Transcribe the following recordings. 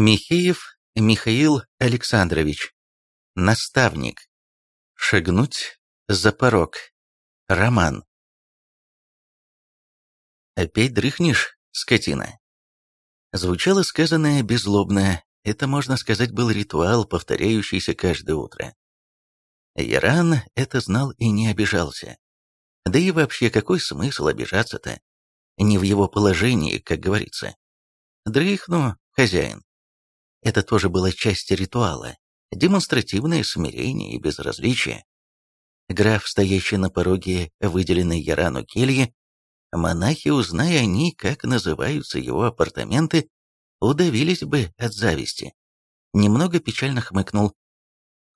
Михеев Михаил Александрович. Наставник. Шагнуть за порог. Роман. «Опять дрыхнешь, скотина?» Звучало сказанное беззлобно. Это, можно сказать, был ритуал, повторяющийся каждое утро. Яран это знал и не обижался. Да и вообще, какой смысл обижаться-то? Не в его положении, как говорится. Дрыхну, хозяин. Это тоже было часть ритуала, демонстративное смирение и безразличие. Граф, стоящий на пороге выделенной Ярану кельи, монахи, узная они, как называются его апартаменты, удавились бы от зависти. Немного печально хмыкнул.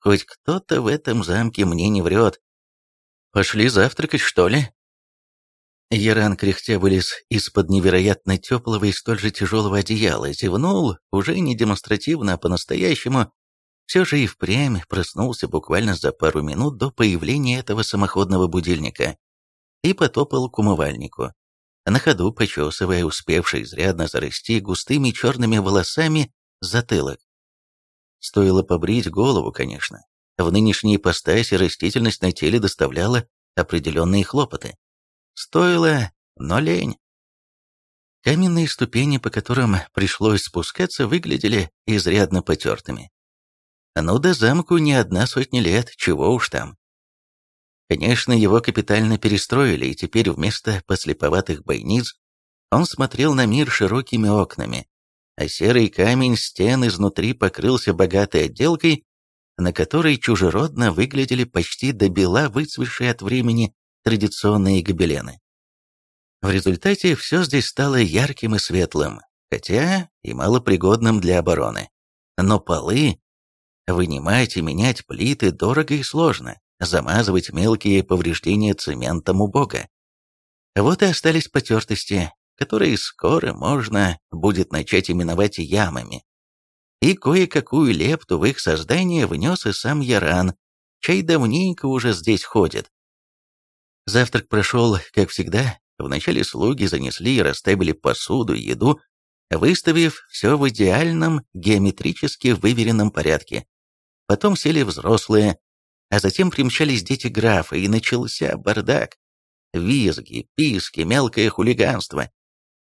Хоть кто-то в этом замке мне не врет. Пошли завтракать, что ли? Яран кряхтя вылез из-под невероятно теплого и столь же тяжелого одеяла, зевнул, уже не демонстративно, а по-настоящему, все же и впрямь проснулся буквально за пару минут до появления этого самоходного будильника и потопал к умывальнику, на ходу почесывая успевший изрядно зарасти густыми черными волосами затылок. Стоило побрить голову, конечно. В нынешней ипостаси растительность на теле доставляла определенные хлопоты. Стоило, но лень. Каменные ступени, по которым пришлось спускаться, выглядели изрядно потертыми. Ну да замку не одна сотня лет, чего уж там. Конечно, его капитально перестроили, и теперь вместо послеповатых бойниц он смотрел на мир широкими окнами, а серый камень стен изнутри покрылся богатой отделкой, на которой чужеродно выглядели почти до бела выцветшие от времени традиционные гобелены. В результате все здесь стало ярким и светлым, хотя и малопригодным для обороны. Но полы... Вынимать и менять плиты дорого и сложно, замазывать мелкие повреждения цементом убого. Вот и остались потертости, которые скоро можно будет начать именовать ямами. И кое-какую лепту в их создание внес и сам Яран, чей давненько уже здесь ходит. Завтрак прошел, как всегда. Вначале слуги занесли и расставили посуду еду, выставив все в идеальном, геометрически выверенном порядке. Потом сели взрослые, а затем примчались дети графа, и начался бардак. Визги, писки, мелкое хулиганство.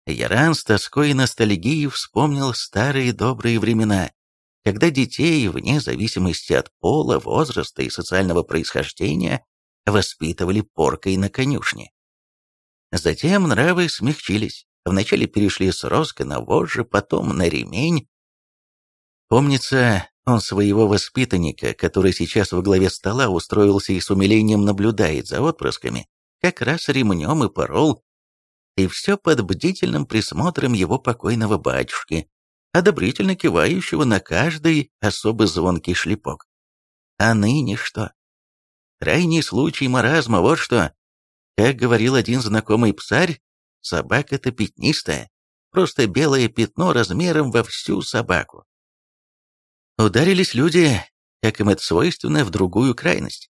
Яран с тоской и ностальгией вспомнил старые добрые времена, когда детей, вне зависимости от пола, возраста и социального происхождения, воспитывали поркой на конюшне. Затем нравы смягчились. Вначале перешли с роска на вожжи, потом на ремень. Помнится, он своего воспитанника, который сейчас во главе стола устроился и с умилением наблюдает за отпрысками, как раз ремнем и порол, и все под бдительным присмотром его покойного батюшки, одобрительно кивающего на каждый особо звонкий шлепок. А ныне что? Крайний случай маразма, вот что. Как говорил один знакомый псарь, собака-то пятнистая, просто белое пятно размером во всю собаку. Ударились люди, как им это свойственно, в другую крайность.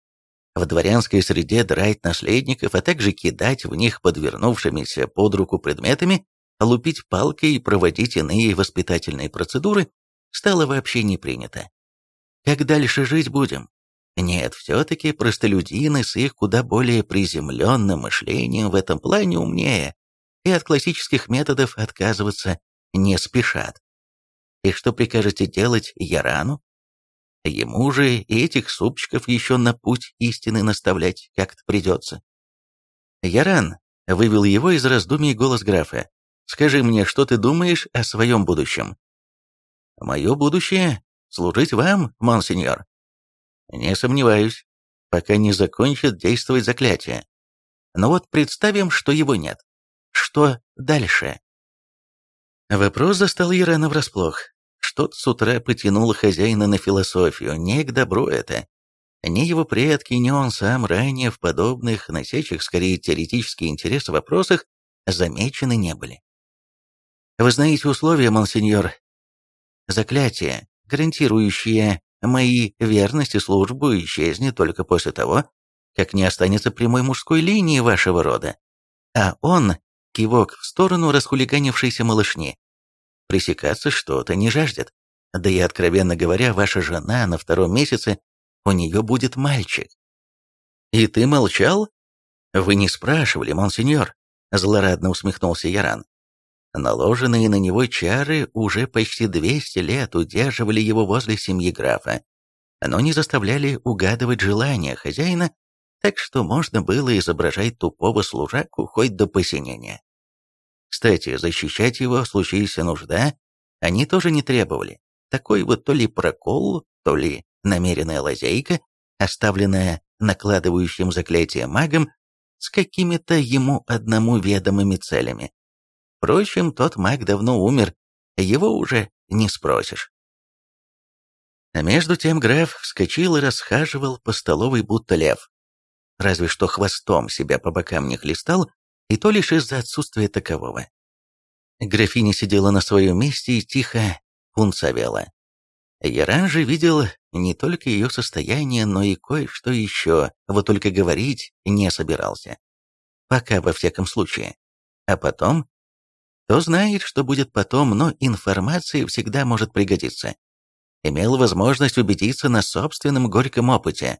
В дворянской среде драть наследников, а также кидать в них подвернувшимися под руку предметами, лупить палкой и проводить иные воспитательные процедуры стало вообще не принято. Как дальше жить будем? Нет, все-таки простолюдины с их куда более приземленным мышлением в этом плане умнее, и от классических методов отказываться не спешат. И что прикажете делать Ярану? Ему же и этих супчиков еще на путь истины наставлять как-то придется. Яран вывел его из раздумий голос графа. «Скажи мне, что ты думаешь о своем будущем?» «Мое будущее — служить вам, монсеньор», не сомневаюсь, пока не закончит действовать заклятие. Но вот представим, что его нет. Что дальше? Вопрос застал Ирена врасплох. Что-то с утра потянуло хозяина на философию, не к добру это. Ни его предки, ни он сам ранее в подобных, носящих скорее теоретический интерес вопросах, замечены не были. Вы знаете условия, монсеньор? Заклятие, гарантирующее мои верность и службу исчезнет только после того, как не останется прямой мужской линии вашего рода. А он, кивок в сторону расхулиганившейся малышни, пресекаться что-то не жаждет. Да и, откровенно говоря, ваша жена на втором месяце, у нее будет мальчик. И ты молчал? Вы не спрашивали, монсеньор, злорадно усмехнулся Яран. Наложенные на него чары уже почти 200 лет удерживали его возле семьи графа, но не заставляли угадывать желания хозяина, так что можно было изображать тупого служаку хоть до посинения. Кстати, защищать его, случись нужда, они тоже не требовали. Такой вот то ли прокол, то ли намеренная лазейка, оставленная накладывающим заклятие магом, с какими-то ему одному ведомыми целями. Впрочем, тот маг давно умер, его уже не спросишь. А между тем граф вскочил и расхаживал по столовой будто лев. Разве что хвостом себя по бокам не хлестал, и то лишь из-за отсутствия такового. Графиня сидела на своем месте и тихо пунцовела. Яран же видел не только ее состояние, но и кое-что еще, вот только говорить не собирался. Пока, во всяком случае. А потом кто знает, что будет потом, но информация всегда может пригодиться. Имел возможность убедиться на собственном горьком опыте.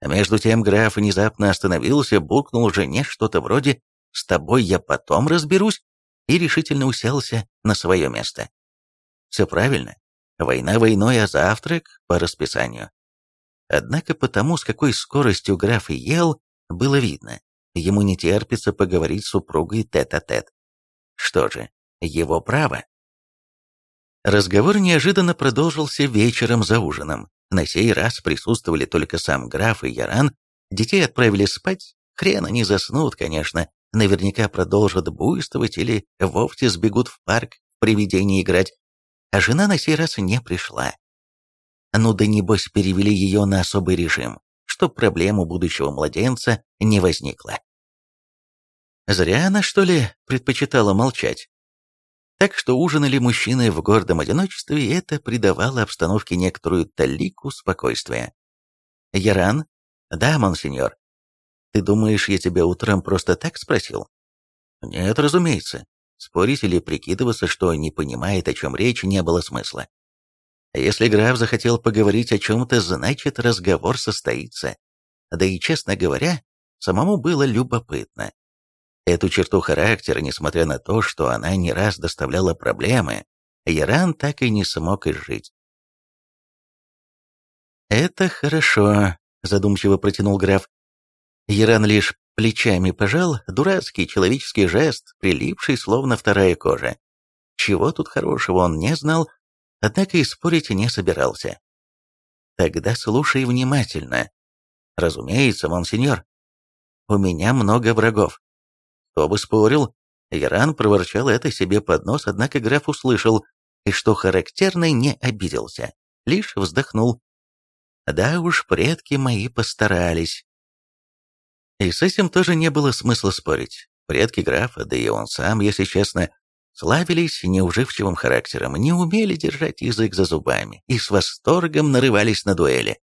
А между тем граф внезапно остановился, букнул жене что-то вроде «С тобой я потом разберусь» и решительно уселся на свое место. Все правильно. Война войной, а завтрак по расписанию. Однако потому, с какой скоростью граф ел, было видно. Ему не терпится поговорить с супругой тет-а-тет. -тет. Что же, его право. Разговор неожиданно продолжился вечером за ужином. На сей раз присутствовали только сам граф и Яран. Детей отправили спать. Хрен они заснут, конечно. Наверняка продолжат буйствовать или вовсе сбегут в парк в привидении играть. А жена на сей раз не пришла. Ну да небось перевели ее на особый режим, чтоб проблем у будущего младенца не возникло. Зря она, что ли, предпочитала молчать. Так что ужинали мужчины в гордом одиночестве, и это придавало обстановке некоторую талику спокойствия. «Яран?» «Да, монсеньор». «Ты думаешь, я тебя утром просто так спросил?» «Нет, разумеется. Спорить или прикидываться, что не понимает, о чем речь, не было смысла. Если граф захотел поговорить о чем-то, значит, разговор состоится. Да и, честно говоря, самому было любопытно, Эту черту характера, несмотря на то, что она не раз доставляла проблемы, Яран так и не смог изжить. «Это хорошо», — задумчиво протянул граф. Яран лишь плечами пожал, дурацкий человеческий жест, прилипший словно вторая кожа. Чего тут хорошего он не знал, однако и спорить не собирался. «Тогда слушай внимательно. Разумеется, монсеньор. У меня много врагов. Кто бы спорил? Иран проворчал это себе под нос, однако граф услышал, и, что характерно, не обиделся, лишь вздохнул. Да уж, предки мои постарались. И с этим тоже не было смысла спорить. Предки графа, да и он сам, если честно, славились неуживчивым характером, не умели держать язык за зубами и с восторгом нарывались на дуэли.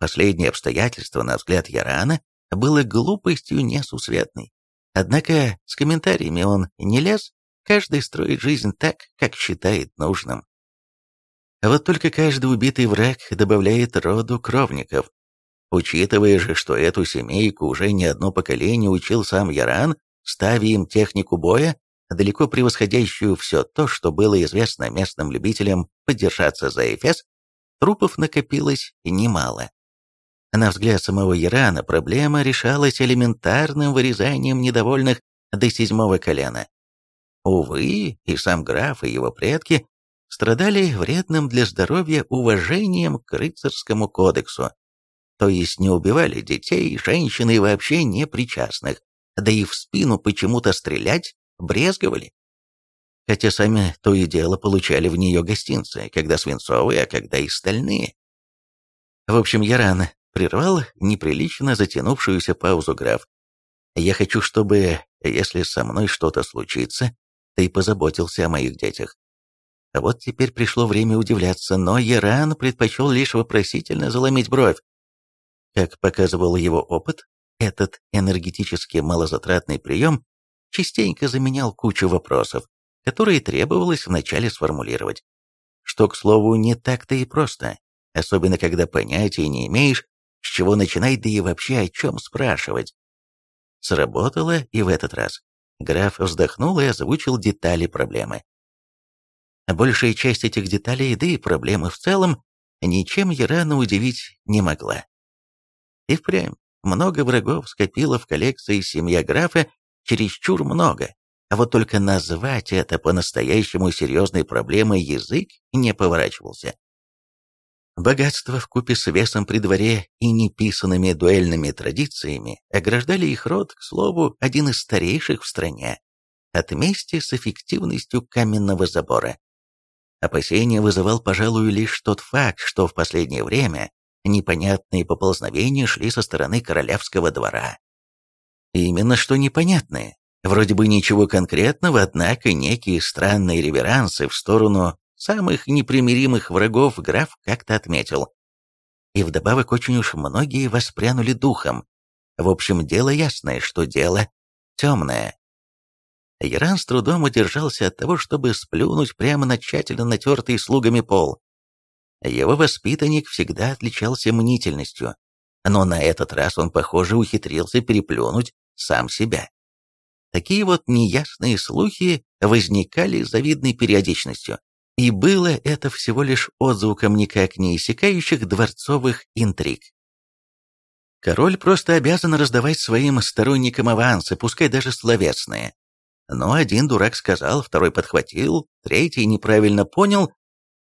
Последнее обстоятельство, на взгляд Ярана, было глупостью несусветной. Однако с комментариями он не лез, каждый строит жизнь так, как считает нужным. Вот только каждый убитый враг добавляет роду кровников. Учитывая же, что эту семейку уже не одно поколение учил сам Яран, ставя им технику боя, далеко превосходящую все то, что было известно местным любителям подержаться за Эфес, трупов накопилось немало. На взгляд самого Ирана проблема решалась элементарным вырезанием недовольных до седьмого колена. Увы, и сам граф, и его предки страдали вредным для здоровья уважением к рыцарскому кодексу, то есть не убивали детей, женщин и вообще непричастных, да и в спину почему-то стрелять брезговали. Хотя сами то и дело получали в нее гостинцы, когда свинцовые, а когда и стальные. В общем, Яран Прервал неприлично затянувшуюся паузу граф. «Я хочу, чтобы, если со мной что-то случится, ты позаботился о моих детях». Вот теперь пришло время удивляться, но Яран предпочел лишь вопросительно заломить бровь. Как показывал его опыт, этот энергетически малозатратный прием частенько заменял кучу вопросов, которые требовалось вначале сформулировать. что, к слову, не так-то и просто, особенно когда понятия не имеешь, с чего начинать, да и вообще о чем спрашивать. Сработало и в этот раз. Граф вздохнул и озвучил детали проблемы. Большая часть этих деталей, да и проблемы в целом, ничем Ярана удивить не могла. И впрямь, много врагов скопила в коллекции семья графа, чересчур много. А вот только назвать это по-настоящему серьезной проблемой язык не поворачивался. Богатство в купе с весом при дворе и неписанными дуэльными традициями ограждали их род, к слову, один из старейших в стране, от мести с эффективностью каменного забора. Опасения вызывал, пожалуй, лишь тот факт, что в последнее время непонятные поползновения шли со стороны королевского двора. Именно что непонятные. Вроде бы ничего конкретного, однако некие странные реверансы в сторону самых непримиримых врагов граф как-то отметил. И вдобавок очень уж многие воспрянули духом. В общем, дело ясное, что дело темное. Яран с трудом удержался от того, чтобы сплюнуть прямо на тщательно натертый слугами пол. Его воспитанник всегда отличался мнительностью, но на этот раз он, похоже, ухитрился переплюнуть сам себя. Такие вот неясные слухи возникали с завидной периодичностью, и было это всего лишь отзвуком никак не иссякающих дворцовых интриг. Король просто обязан раздавать своим сторонникам авансы, пускай даже словесные. Но один дурак сказал, второй подхватил, третий неправильно понял.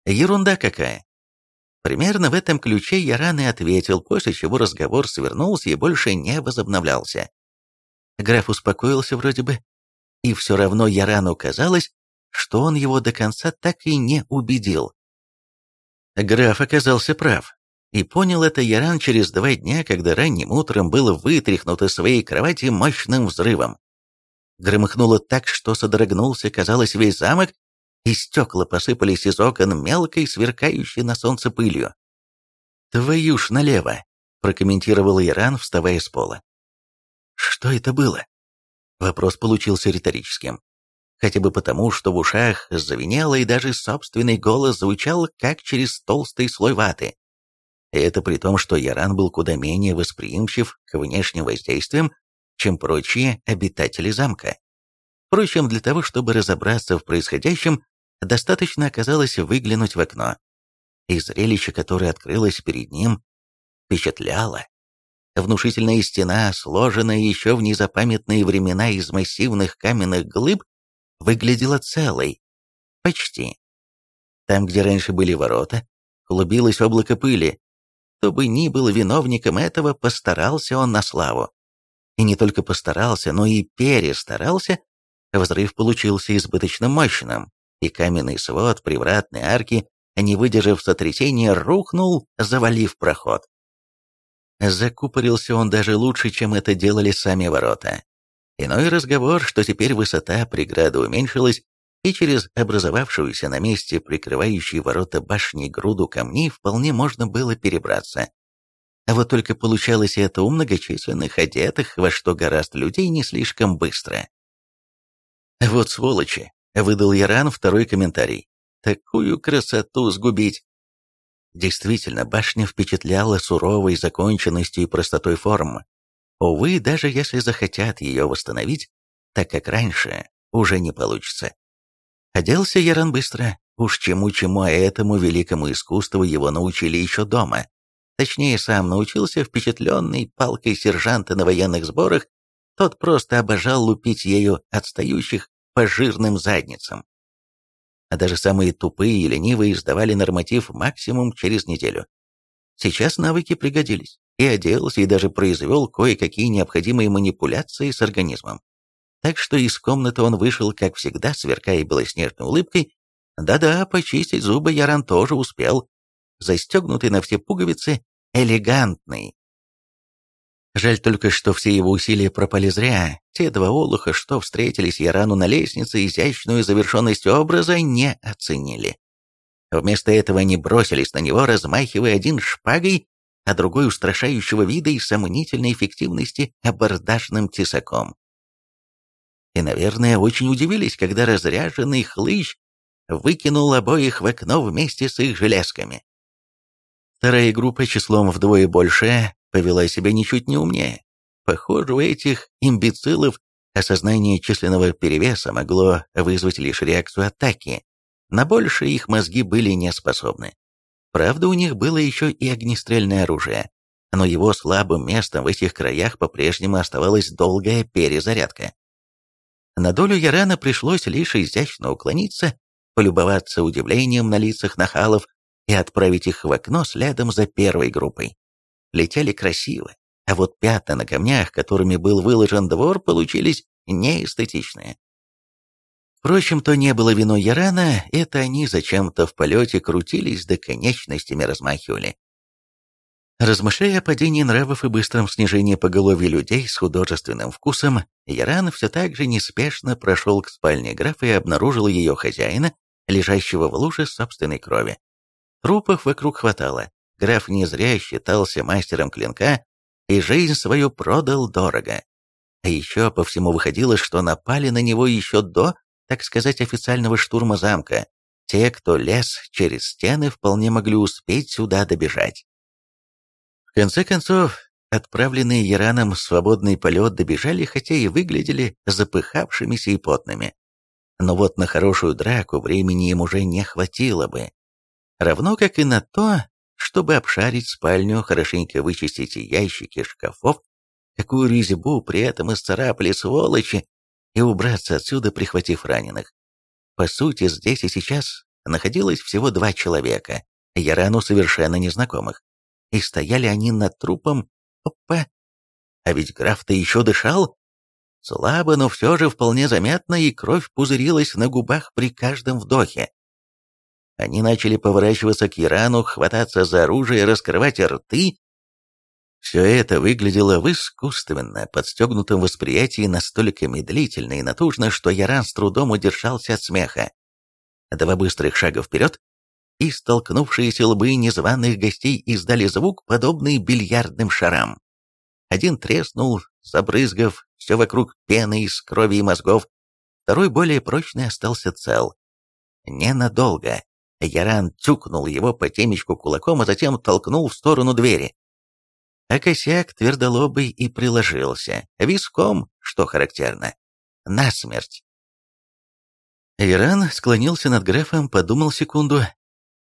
Ерунда какая. Примерно в этом ключе я рано ответил, после чего разговор свернулся и больше не возобновлялся. Граф успокоился вроде бы, и все равно Ярану казалось, что он его до конца так и не убедил. Граф оказался прав, и понял это Яран через два дня, когда ранним утром был вытряхнут из своей кровати мощным взрывом. Громыхнуло так, что содрогнулся, казалось, весь замок, и стекла посыпались из окон мелкой, сверкающей на солнце пылью. «Твою ж налево!» — прокомментировал Иран, вставая с пола. Что это было? Вопрос получился риторическим. Хотя бы потому, что в ушах завенело и даже собственный голос звучал, как через толстый слой ваты. Это при том, что Яран был куда менее восприимчив к внешним воздействиям, чем прочие обитатели замка. Впрочем, для того, чтобы разобраться в происходящем, достаточно оказалось выглянуть в окно. И зрелище, которое открылось перед ним, впечатляло. Внушительная стена, сложенная еще в незапамятные времена из массивных каменных глыб, выглядела целой. Почти. Там, где раньше были ворота, клубилось облако пыли. Кто бы ни был виновником этого, постарался он на славу. И не только постарался, но и перестарался, взрыв получился избыточно мощным, и каменный свод привратной арки, не выдержав сотрясения, рухнул, завалив проход. Закупорился он даже лучше, чем это делали сами ворота. Иной разговор, что теперь высота преграды уменьшилась, и через образовавшуюся на месте прикрывающей ворота башни груду камней вполне можно было перебраться. А вот только получалось это у многочисленных одетых во что гораст людей не слишком быстро. «Вот сволочи!» — выдал Яран второй комментарий. «Такую красоту сгубить!» Действительно, башня впечатляла суровой законченностью и простотой форм. Увы, даже если захотят ее восстановить, так как раньше, уже не получится. Оделся Яран быстро, уж чему-чему, а этому великому искусству его научили еще дома. Точнее, сам научился впечатленный палкой сержанта на военных сборах, тот просто обожал лупить ею отстающих по жирным задницам а даже самые тупые и ленивые сдавали норматив максимум через неделю. Сейчас навыки пригодились, и оделся, и даже произвел кое-какие необходимые манипуляции с организмом. Так что из комнаты он вышел, как всегда, сверкая белоснежной улыбкой. Да-да, почистить зубы Яран тоже успел. Застегнутый на все пуговицы, элегантный, Жаль только, что все его усилия пропали зря. Те два олуха, что встретились Ярану на лестнице, изящную завершенность образа не оценили. Вместо этого они бросились на него, размахивая один шпагой, а другой устрашающего вида и сомнительной эффективности абордажным тесаком. И, наверное, очень удивились, когда разряженный хлыщ выкинул обоих в окно вместе с их железками. Вторая группа числом вдвое больше повела себя ничуть не умнее. Похоже, у этих имбецилов осознание численного перевеса могло вызвать лишь реакцию атаки. На большее их мозги были не способны. Правда, у них было еще и огнестрельное оружие, но его слабым местом в этих краях по-прежнему оставалась долгая перезарядка. На долю Ярана пришлось лишь изящно уклониться, полюбоваться удивлением на лицах нахалов и отправить их в окно следом за первой группой. Летели красиво, а вот пятна на камнях, которыми был выложен двор, получились неэстетичные. Впрочем, то не было виной Ярана, это они зачем-то в полете крутились да конечностями размахивали. Размышляя о падении нравов и быстром снижении поголовья людей с художественным вкусом, Яран все так же неспешно прошел к спальне графа и обнаружил ее хозяина, лежащего в луже собственной крови. Трупов вокруг хватало. Граф не зря считался мастером клинка и жизнь свою продал дорого. А еще по всему выходило, что напали на него еще до, так сказать, официального штурма замка. Те, кто лез через стены, вполне могли успеть сюда добежать. В конце концов, отправленные Яраном в свободный полет добежали, хотя и выглядели запыхавшимися и потными. Но вот на хорошую драку времени им уже не хватило бы. Равно как и на то, чтобы обшарить спальню, хорошенько вычистить ящики шкафов, какую резьбу при этом исцарапали сволочи, и убраться отсюда, прихватив раненых. По сути, здесь и сейчас находилось всего два человека, Ярану совершенно незнакомых и стояли они над трупом. Опа! А ведь граф-то еще дышал. Слабо, но все же вполне заметно, и кровь пузырилась на губах при каждом вдохе. Они начали поворачиваться к Ирану, хвататься за оружие, раскрывать рты. Все это выглядело в искусственно подстегнутом восприятии настолько медлительно и натужно, что Яран с трудом удержался от смеха. Два быстрых шага вперед, и столкнувшиеся лбы незваных гостей издали звук, подобный бильярдным шарам. Один треснул, забрызгав все вокруг пены из крови и мозгов, второй, более прочный, остался цел. Ненадолго. Яран тюкнул его по темечку кулаком, а затем толкнул в сторону двери. А косяк твердолобый и приложился, виском, что характерно, насмерть. Иран склонился над графом, подумал секунду,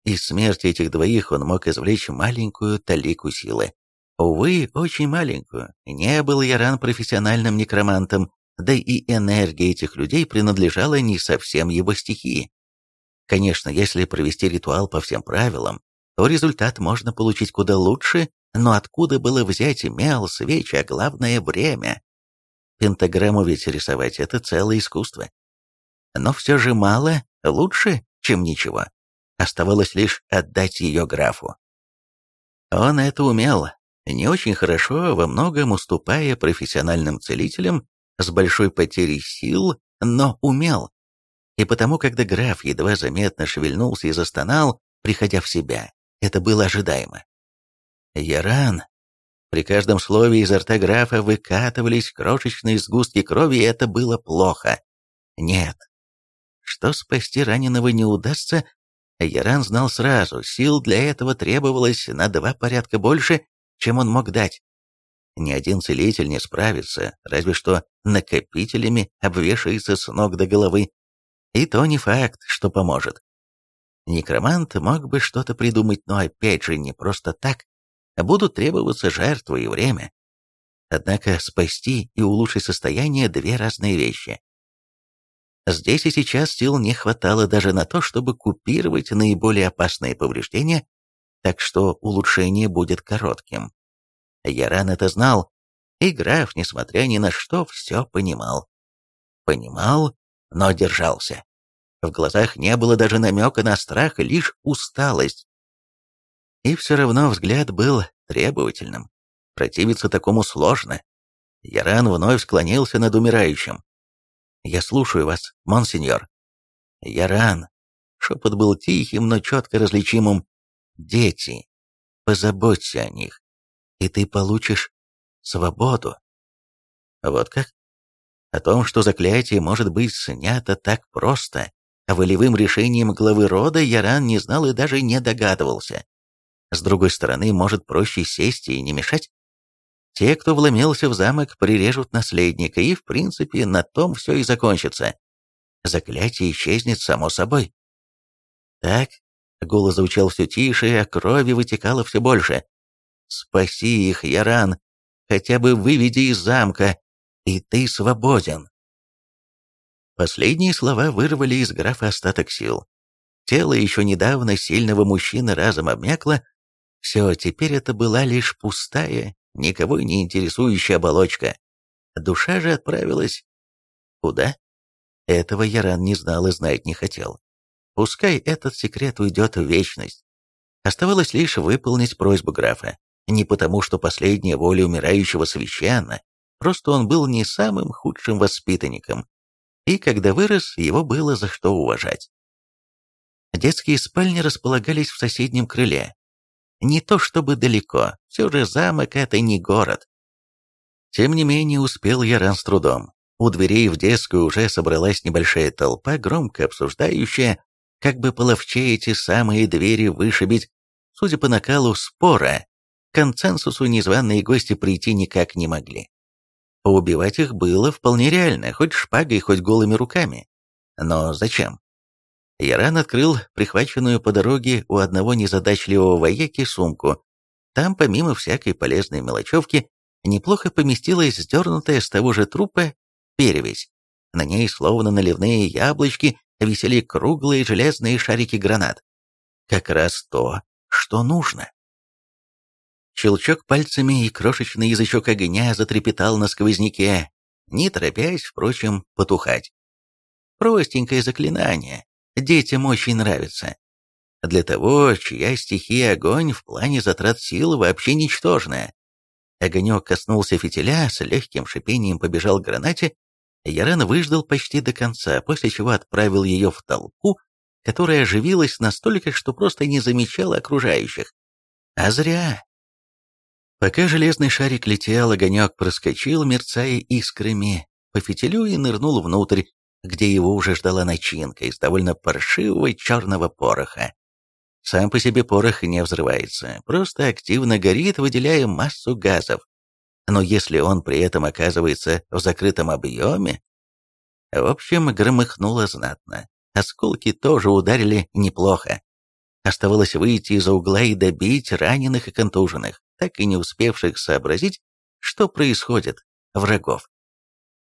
из смерти этих двоих он мог извлечь маленькую талику силы. Увы, очень маленькую. Не был Яран профессиональным некромантом, да и энергия этих людей принадлежала не совсем его стихии. Конечно, если провести ритуал по всем правилам, то результат можно получить куда лучше, но откуда было взять мел, свечи, а главное время? Пентаграмму ведь рисовать — это целое искусство. Но все же мало, лучше, чем ничего. Оставалось лишь отдать ее графу. Он это умел, не очень хорошо, во многом уступая профессиональным целителям с большой потерей сил, но умел. И потому, когда граф едва заметно шевельнулся и застонал, приходя в себя, это было ожидаемо. Яран. При каждом слове изо рта графа выкатывались крошечные сгустки крови, и это было плохо. Нет. Что спасти раненого не удастся, Яран знал сразу, сил для этого требовалось на два порядка больше, чем он мог дать. Ни один целитель не справится, разве что накопителями обвешается с ног до головы. И то не факт, что поможет. Некромант мог бы что-то придумать, но опять же не просто так. Будут требоваться жертвы и время. Однако спасти и улучшить состояние – две разные вещи. Здесь и сейчас сил не хватало даже на то, чтобы купировать наиболее опасные повреждения, так что улучшение будет коротким. Яран это знал, и граф, несмотря ни на что, все понимал. Понимал, но держался. В глазах не было даже намека на страх, лишь усталость. И все равно взгляд был требовательным. Противиться такому сложно. Яран вновь склонился над умирающим. «Я слушаю вас, монсеньор». «Яран». Шепот был тихим, но четко различимым. «Дети. Позаботься о них, и ты получишь свободу». Вот как? О том, что заклятие может быть снято так просто, волевым решением главы рода Яран не знал и даже не догадывался. С другой стороны, может проще сесть и не мешать? Те, кто вломился в замок, прирежут наследника, и, в принципе, на том все и закончится. Заклятие исчезнет само собой. Так, голос звучал все тише, а крови вытекало все больше. «Спаси их, Яран! Хотя бы выведи из замка, и ты свободен!» Последние слова вырвали из графа остаток сил. Тело еще недавно сильного мужчины разом обмякло. Все, теперь это была лишь пустая, никого не интересующая оболочка. Душа же отправилась... Куда? Этого Яран не знал и знать не хотел. Пускай этот секрет уйдет в вечность. Оставалось лишь выполнить просьбу графа. Не потому, что последняя воля умирающего священна, просто он был не самым худшим воспитанником, и когда вырос, его было за что уважать. Детские спальни располагались в соседнем крыле. Не то чтобы далеко, все же замок — это не город. Тем не менее, успел я ран с трудом. У дверей в детскую уже собралась небольшая толпа, громко обсуждающая, как бы половче эти самые двери вышибить. Судя по накалу спора, к консенсусу незваные гости прийти никак не могли. Убивать их было вполне реально, хоть шпагой, хоть голыми руками. Но зачем? Яран открыл прихваченную по дороге у одного незадачливого вояки сумку. Там, помимо всякой полезной мелочевки, неплохо поместилась сдернутая с того же трупа перевесь. На ней, словно наливные яблочки, висели круглые железные шарики гранат. Как раз то, что нужно. Щелчок пальцами и крошечный язычок огня затрепетал на сквозняке, не торопясь, впрочем, потухать. Простенькое заклинание, детям очень нравится. Для того, чья стихия огонь в плане затрат сил вообще ничтожная. Огонек коснулся фитиля, с легким шипением побежал к гранате. Ярен выждал почти до конца, после чего отправил ее в толпу, которая оживилась настолько, что просто не замечала окружающих. А зря. Пока железный шарик летел, огонек проскочил, мерцая искрами, по фитилю и нырнул внутрь, где его уже ждала начинка из довольно паршивого черного пороха. Сам по себе порох не взрывается, просто активно горит, выделяя массу газов. Но если он при этом оказывается в закрытом объеме... В общем, громыхнуло знатно. Осколки тоже ударили неплохо. Оставалось выйти из-за угла и добить раненых и контуженных так и не успевших сообразить, что происходит, врагов.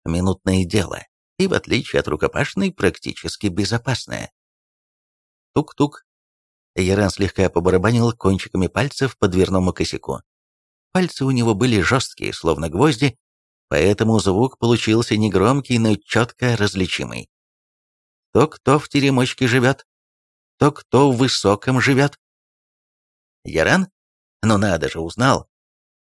Минутное дело, и в отличие от рукопашной, практически безопасное. Тук-тук. Яран слегка побарабанил кончиками пальцев по дверному косяку. Пальцы у него были жесткие, словно гвозди, поэтому звук получился негромкий, но четко различимый. То, кто в теремочке живет, то, кто в высоком живет. Яран но надо же, узнал.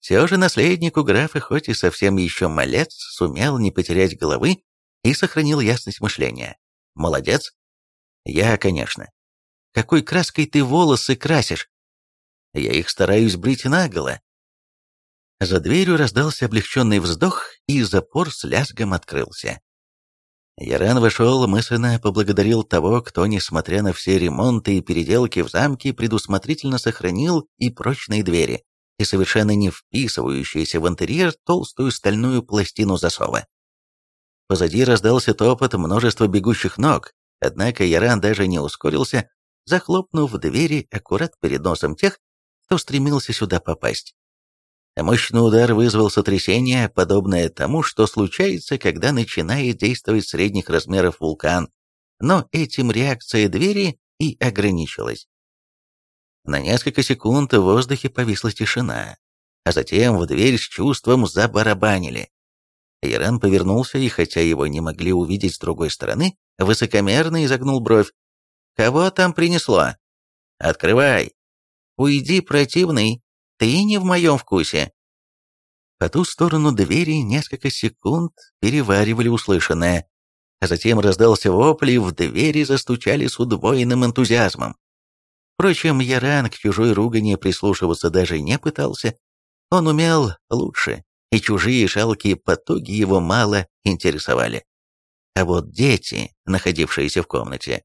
Все же наследник у графа, хоть и совсем еще малец, сумел не потерять головы и сохранил ясность мышления. Молодец. Я, конечно. Какой краской ты волосы красишь? Я их стараюсь брить наголо. За дверью раздался облегченный вздох, и запор с лязгом открылся. Яран вошел, мысленно поблагодарил того, кто, несмотря на все ремонты и переделки в замке, предусмотрительно сохранил и прочные двери, и совершенно не вписывающуюся в интерьер толстую стальную пластину засова. Позади раздался топот множества бегущих ног, однако Яран даже не ускорился, захлопнув двери аккурат перед носом тех, кто стремился сюда попасть. Мощный удар вызвал сотрясение, подобное тому, что случается, когда начинает действовать средних размеров вулкан, но этим реакция двери и ограничилась. На несколько секунд в воздухе повисла тишина, а затем в дверь с чувством забарабанили. Иран повернулся, и хотя его не могли увидеть с другой стороны, высокомерно изогнул бровь. «Кого там принесло?» «Открывай!» «Уйди, противный!» Ты не в моем вкусе». По ту сторону двери несколько секунд переваривали услышанное, а затем раздался вопль, и в двери застучали с удвоенным энтузиазмом. Впрочем, Яран к чужой ругани прислушиваться даже не пытался. Он умел лучше, и чужие жалкие потуги его мало интересовали. А вот дети, находившиеся в комнате,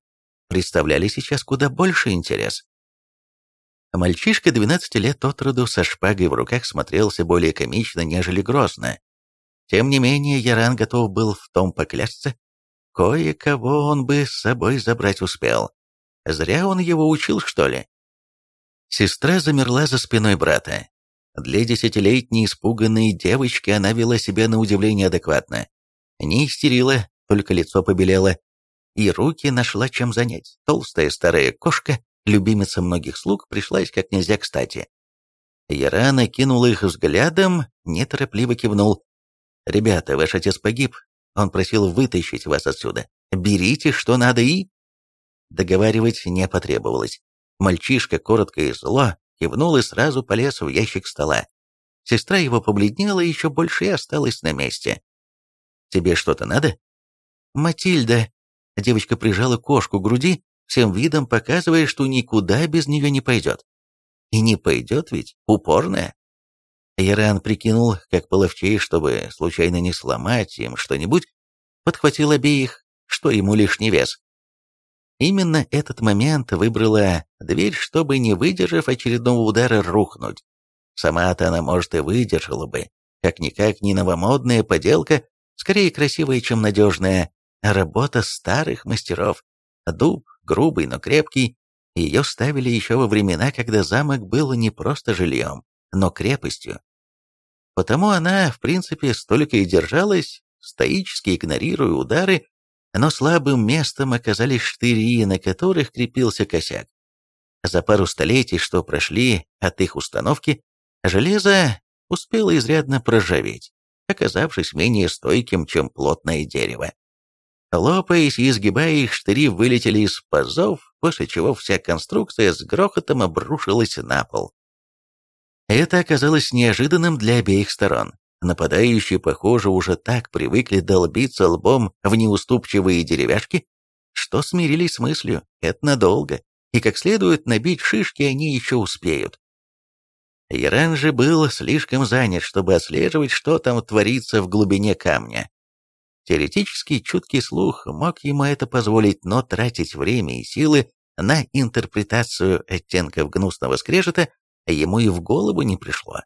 представляли сейчас куда больше интерес. Мальчишка 12 лет от роду со шпагой в руках смотрелся более комично, нежели грозно. Тем не менее, Яран готов был в том поклясться, кое-кого он бы с собой забрать успел. Зря он его учил, что ли? Сестра замерла за спиной брата. Для десятилетней испуганной девочки она вела себя на удивление адекватно. Не истерила, только лицо побелело, и руки нашла чем занять. Толстая старая кошка, любимица многих слуг, пришлась как нельзя кстати. Ярана кинул их взглядом, неторопливо кивнул. «Ребята, ваш отец погиб. Он просил вытащить вас отсюда. Берите, что надо, и...» Договаривать не потребовалось. Мальчишка коротко и зло кивнул и сразу полез в ящик стола. Сестра его побледнела еще больше и осталась на месте. «Тебе что-то надо?» «Матильда!» Девочка прижала кошку к груди, всем видом показывая, что никуда без нее не пойдет. И не пойдет ведь, упорная. Яран прикинул, как половчей, чтобы случайно не сломать им что-нибудь, подхватил обеих, что ему лишний вес. Именно этот момент выбрала дверь, чтобы, не выдержав очередного удара, рухнуть. Сама-то она, может, и выдержала бы. Как-никак не новомодная поделка, скорее красивая, чем надежная, работа старых мастеров. Дуб, грубый, но крепкий, ее ставили еще во времена, когда замок был не просто жильем, но крепостью. Потому она, в принципе, столько и держалась, стоически игнорируя удары но слабым местом оказались штыри, на которых крепился косяк. За пару столетий, что прошли от их установки, железо успело изрядно проржаветь, оказавшись менее стойким, чем плотное дерево. Лопаясь и изгибая их, штыри вылетели из пазов, после чего вся конструкция с грохотом обрушилась на пол. Это оказалось неожиданным для обеих сторон. Нападающие, похоже, уже так привыкли долбиться лбом в неуступчивые деревяшки, что смирились с мыслью, это надолго, и как следует набить шишки они еще успеют. Яран же был слишком занят, чтобы отслеживать, что там творится в глубине камня. Теоретически чуткий слух мог ему это позволить, но тратить время и силы на интерпретацию оттенков гнусного скрежета ему и в голову не пришло.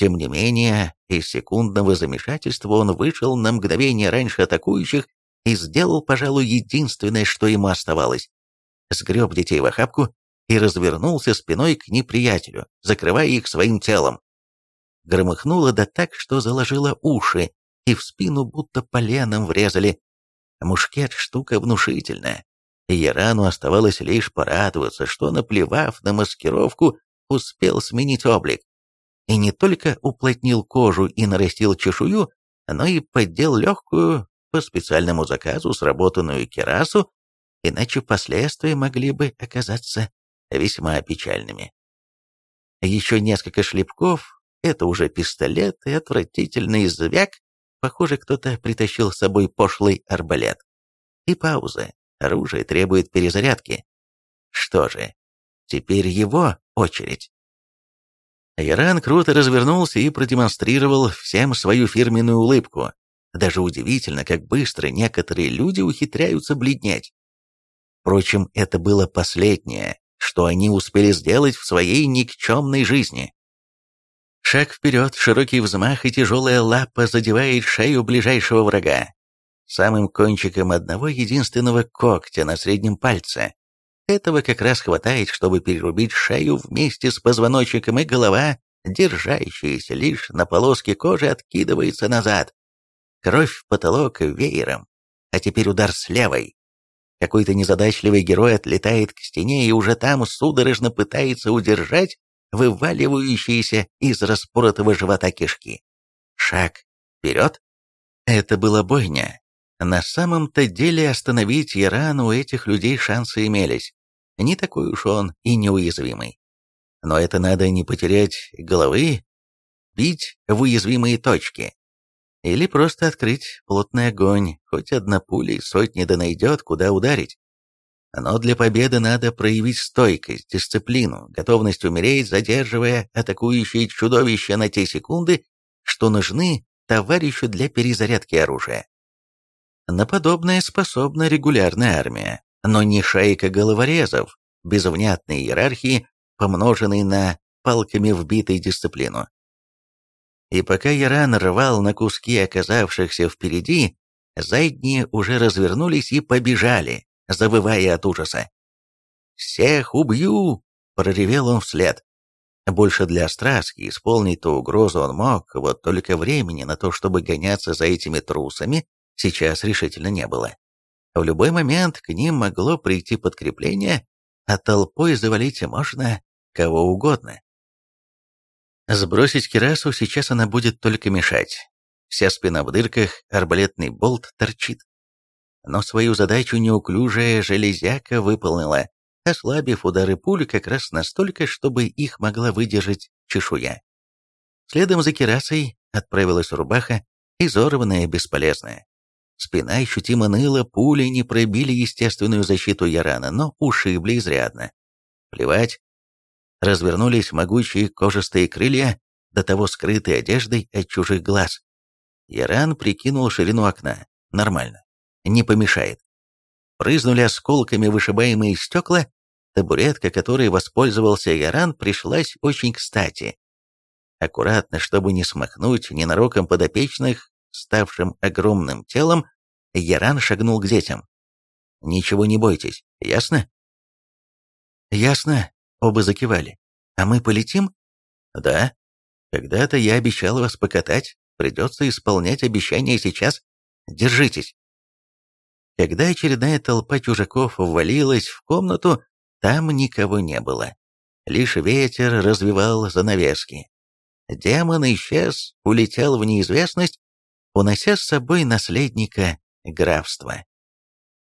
Тем не менее, из секундного замешательства он вышел на мгновение раньше атакующих и сделал, пожалуй, единственное, что ему оставалось. Сгреб детей в охапку и развернулся спиной к неприятелю, закрывая их своим телом. Громыхнуло да так, что заложило уши, и в спину будто поленом врезали. Мушкет — штука внушительная. Ярану оставалось лишь порадоваться, что, наплевав на маскировку, успел сменить облик и не только уплотнил кожу и нарастил чешую, но и поддел легкую, по специальному заказу сработанную керасу, иначе последствия могли бы оказаться весьма печальными. Еще несколько шлепков, это уже пистолет и отвратительный звяк, похоже, кто-то притащил с собой пошлый арбалет. И пауза, оружие требует перезарядки. Что же, теперь его очередь. Иран круто развернулся и продемонстрировал всем свою фирменную улыбку. Даже удивительно, как быстро некоторые люди ухитряются бледнеть. Впрочем, это было последнее, что они успели сделать в своей никчемной жизни. Шаг вперед, широкий взмах и тяжелая лапа задевает шею ближайшего врага. Самым кончиком одного единственного когтя на среднем пальце этого как раз хватает, чтобы перерубить шею вместе с позвоночником, и голова, держащаяся лишь на полоске кожи, откидывается назад. Кровь в потолок веером. А теперь удар с левой. Какой-то незадачливый герой отлетает к стене и уже там судорожно пытается удержать вываливающиеся из распоротого живота кишки. Шаг вперед. Это была бойня. На самом-то деле остановить Иран у этих людей шансы имелись. Не такой уж он и неуязвимый. Но это надо не потерять головы, бить в уязвимые точки. Или просто открыть плотный огонь, хоть одна пуля из сотни да найдет, куда ударить. Но для победы надо проявить стойкость, дисциплину, готовность умереть, задерживая атакующие чудовища на те секунды, что нужны товарищу для перезарядки оружия. На подобное способна регулярная армия, но не шайка головорезов, без внятной иерархии, помноженной на палками вбитой дисциплину. И пока Яран рвал на куски оказавшихся впереди, задние уже развернулись и побежали, завывая от ужаса. «Всех убью!» — проревел он вслед. Больше для Страски исполнить ту угрозу он мог, вот только времени на то, чтобы гоняться за этими трусами, сейчас решительно не было. В любой момент к ним могло прийти подкрепление, а толпой завалить можно кого угодно. Сбросить кирасу сейчас она будет только мешать. Вся спина в дырках, арбалетный болт торчит. Но свою задачу неуклюжая железяка выполнила, ослабив удары пуль как раз настолько, чтобы их могла выдержать чешуя. Следом за кирасой отправилась рубаха, изорванная, бесполезная. Спина ощутимо ныла, пули не пробили естественную защиту Ярана, но ушибли изрядно. Плевать. Развернулись могучие кожистые крылья, до того скрытые одеждой от чужих глаз. Яран прикинул ширину окна. Нормально. Не помешает. Прызнули осколками вышибаемые стекла, табуретка, которой воспользовался Яран, пришлась очень кстати. Аккуратно, чтобы не смахнуть ненароком подопечных, ставшим огромным телом, Яран шагнул к детям. «Ничего не бойтесь, ясно?» «Ясно», — оба закивали. «А мы полетим?» «Да. Когда-то я обещал вас покатать, придется исполнять обещание сейчас. Держитесь». Когда очередная толпа чужаков ввалилась в комнату, там никого не было. Лишь ветер развивал занавески. Демон исчез, улетел в неизвестность, унося с собой наследника графства.